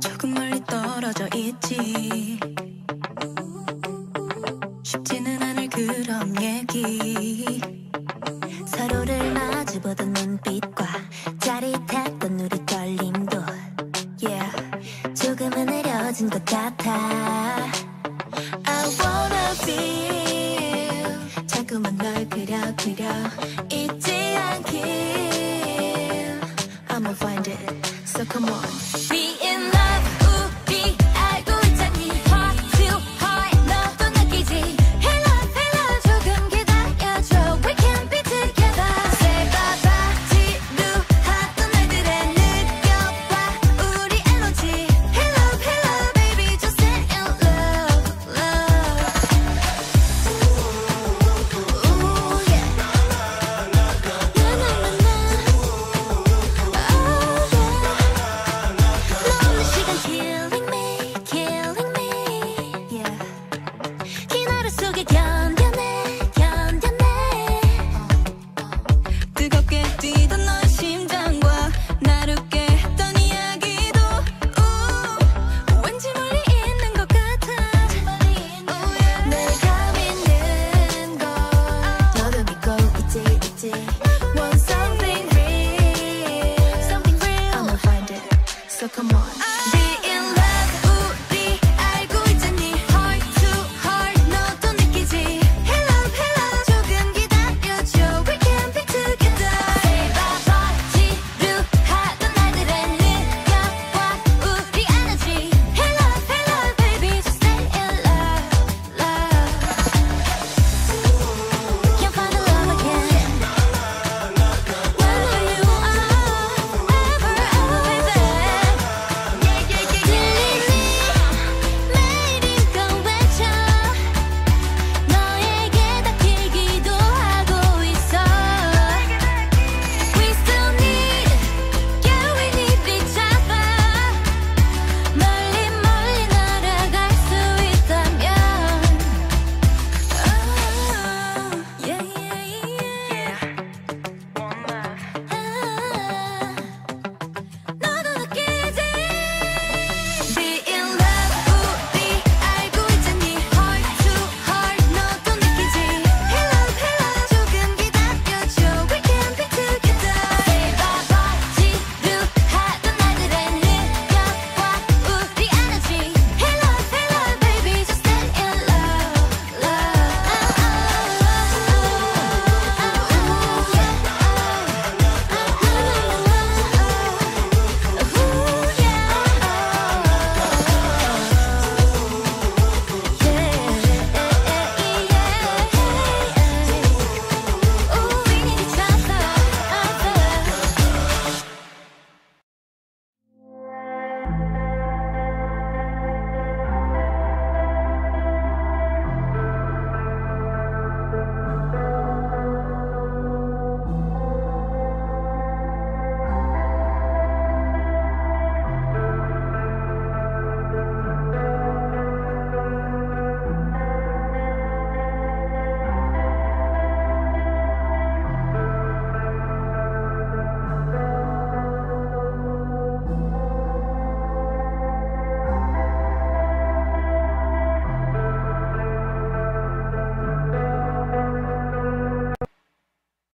조금 멀리 떨어져 있지. 쉽지는 않을 그런 얘기. 서로를 마주보던 눈빛과 짜릿했던 우리 떨림도 조금은 느려진 것 같아. I wanna feel someone.